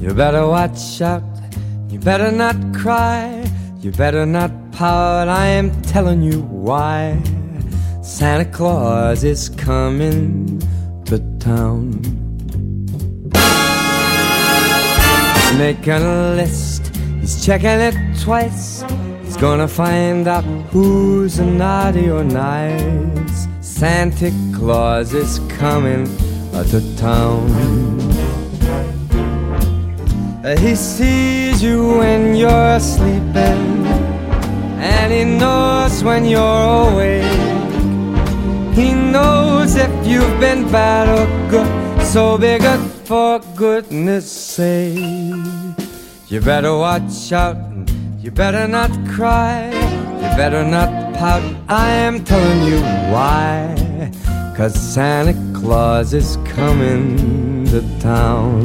You better watch out, you better not cry, you better not pout, I am telling you why. Santa Claus is coming to town. He's making a list, he's checking it twice. He's gonna find out who's naughty or nice. Santa Claus is coming to town. Uh, he sees you when you're sleeping, and he knows when you're awake. He knows if you've been bad or good, so be good for goodness sake. You better watch out you better not cry, you better not pout. I am telling you why. Cause Santa Claus is coming to town.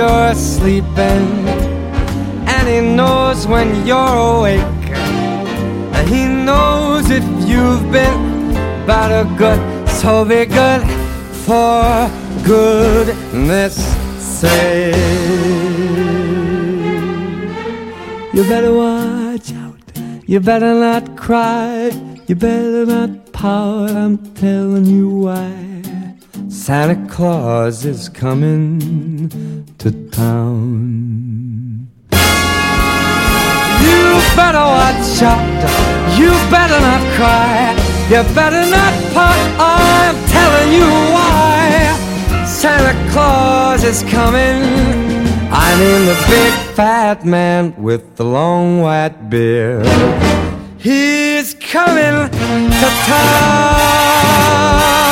You're sleeping, and he knows when you're awake. and He knows if you've been bad or good, so be good for goodness sake. You better watch out, you better not cry, you better not pout, I'm telling you why. Santa Claus is coming to town. You better watch out, you better not cry, you better not pout, I'm telling you why. Santa Claus is coming. I mean the big fat man with the long white beard. He's coming to town.